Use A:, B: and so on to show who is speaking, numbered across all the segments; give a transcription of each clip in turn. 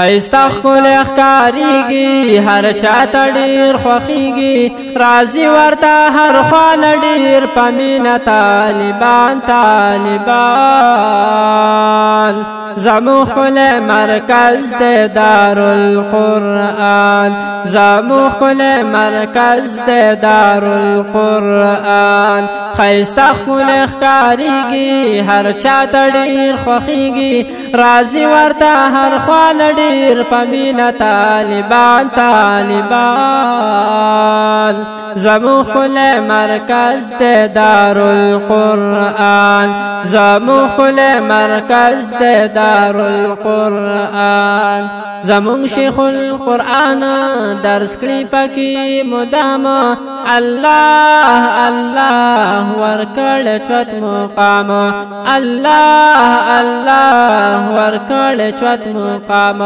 A: خیستا خپل اخکاریږي هر چا تډیر خوخیږي رازي ورته هر خوان ډیر پمینه طالبان طالبان زمو خپل مرکز د دارالقرآن زمو خپل مرکز د دارالقرآن ګلان خيستا خپل اختاريږي هر چا تړير خوخيږي رازي ورته هر خوان ډير پمينه طالبان طالبان زمو خپل مرکز ته دارالقرآن زمو خپل مرکز ته دارالقرآن زمون شیخ القرآن درس کړي پکې مدام الله الله ورکړ چت مقام الله الله ورکړ چت مقام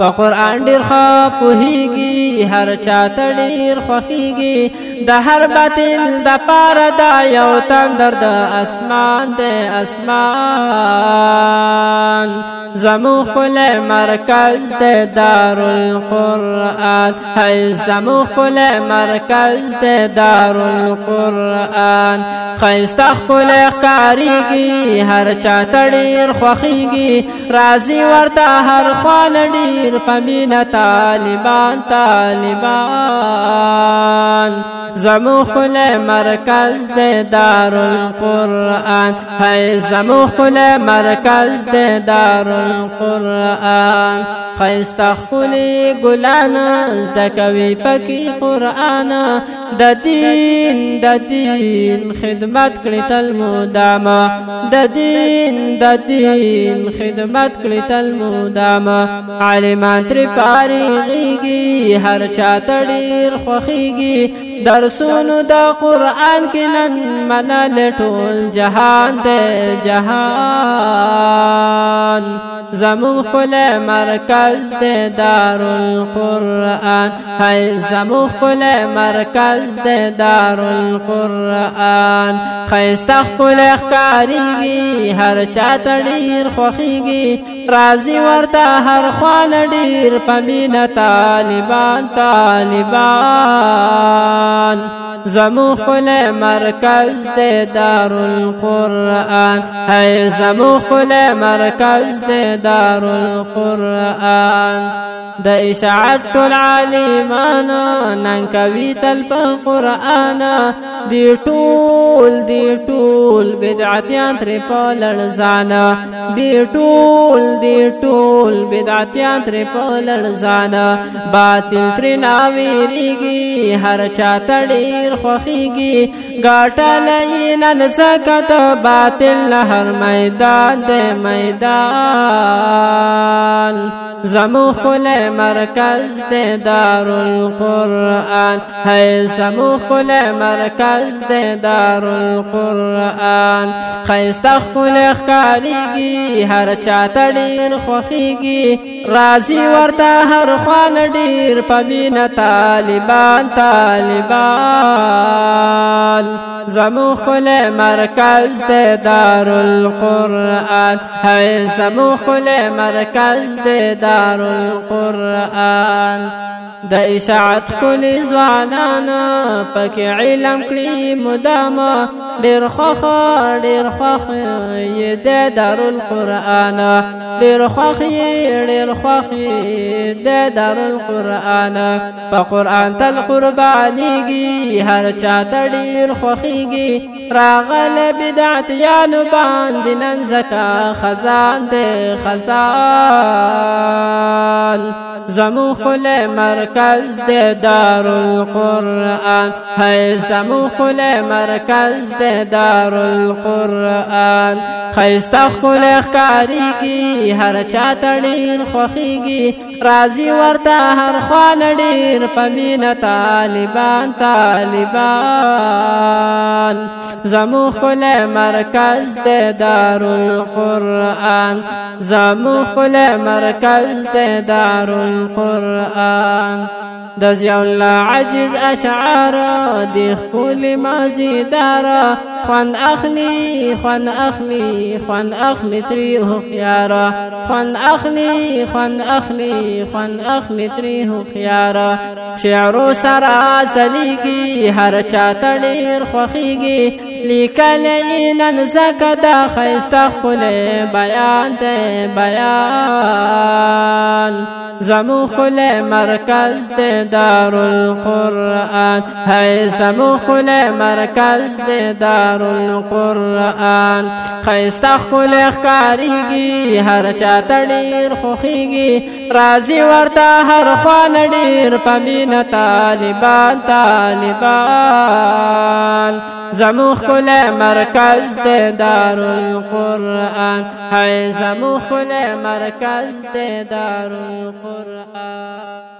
A: په قرآن ډیر خو پوهیږي هر چاته ډیر خوخیږي د هر باطل د پاره دا یو تندر د اسمان د اسمان زمو خپل مرکز د دار القرآن حیزمو خپل مرکز د دار القرآن خیستا خپل کاریږي هر چا تړیر خوخیږي رازی ورته هر خوان ډیر پمینه طالبان طالبان القرآن زمو خل مرکز د دار القرآن هی زمو خل مرکز د دار القرآن خیست خلی گلان زدکوی پکی قرآن د دین د دین خدمت کړی تل مودامه د دین د دین خدمت کړی تل مودامه عالمان تر پاریږي هر چا تړیر خوخيږي درسونو د قران کې نن منل ټول جهان ته جهان زمون خپل مرکز د دارالقرآن هاي زمون خپل مرکز د دارالقرآن خيسته خپل اخکاریږي هر چا تړیر خوخيږي رازي ورته هر خوان ډیر پمینه طالبان طالبان زمو خپل مرکز د دارالقرآن هاي زمو خپل مرکز د دار القرآن د اشاعت ټول عالمانو نن کوي تل په قران دی ټول دی ټول بدعتيان تر په لړزان دی ټول دی ټول بدعتيان تر په لړزان باطل تر ناویریږي هر چا تړیر خوخيږي ګاټه لینن زکات باطل هر میدان دی میدان زمو خپل مرکز د دارالقرآن هي زمو خپل مرکز د دارالقرآن خيسته خپل خاليږي هر چا تړين خوخيږي رازی ورته هر خوان ډیر پمینه طالبان طالبان زموږ کل مرکز د دارالقرآن هی زموږ کل مرکز د دارالقرآن د اشاعت کل ځوانانو پکې علم کړي مدام ډیر خوخ ډیر خوخ یې د دارالقرآن ډېر خوخي ډېر خوخي د دار القرآن په قرآن تل قربانيږي هر چا ته ډېر خوخيږي راغله بدعت یانو باندې نن زکا خزان دې خزان زمو خل مرکز د دار القرآن هي زمو خل مرکز د دار القرآن خيستا خل خاريږي دی هر چا تړین خوخیږي راضی ورته هر خوان ډیر پمین طالبان طالبان زمو خپل مرکز د دارالقرآن زمو خپل مرکز د دارالقرآن د ضیاء الله عجز اشعار د خپل مازی دارا خوان اخلي خوان اخلي خوان اخلي تری هوخيارا خوان اخلي خوان اخلي خوان اخلي تری هوخيارا شعر سرا سلیږي هر چا تړیر خوخيږي لیکل نن زکه دا خیسته خپل بیان دی بیان زمو خل مرکز د دارالقرآن هی زمو خل مرکز د دارالقرآن خیستا خل خکاریگی هر چا تڑیر خوخیگی رازی ورتا هر خوان ډیر پمین طالبان طالبان زموخ کل مرکز دے دار القرآن ہے زموخ کل مرکز دے دار القرآن